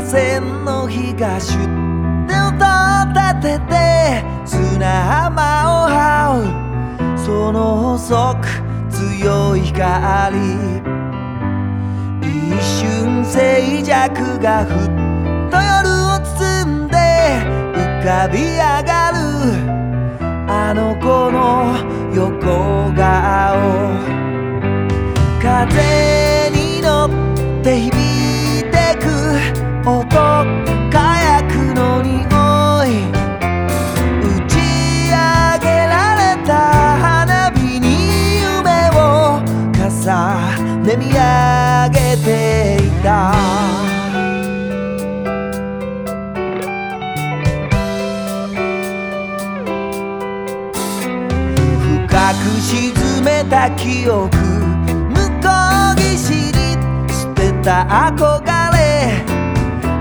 河の日がシュッて音立てて砂浜を這う。その細く強い光一瞬静寂がふっと夜を包んで浮かび上がる。見上げていた。深く沈めた記憶向こう岸に捨てた憧れ。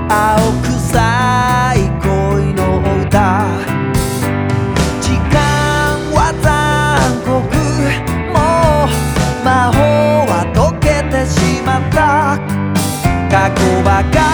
青臭い恋の歌。時間は残酷。la cara.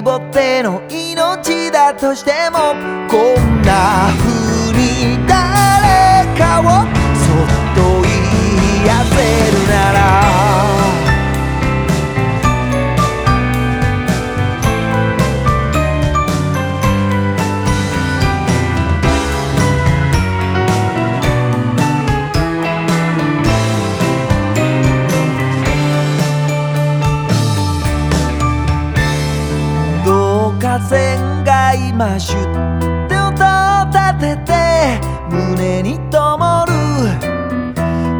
絞っての命だとしてもこんな風に誰かをの風が今シュッと立てて胸に灯る。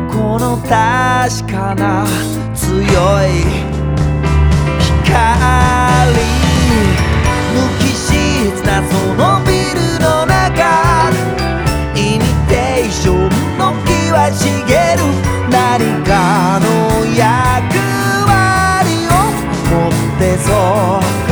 この確かな強い光。無機質なそのビルの中。イミテーションの木は茂る。何かの役割を持ってそう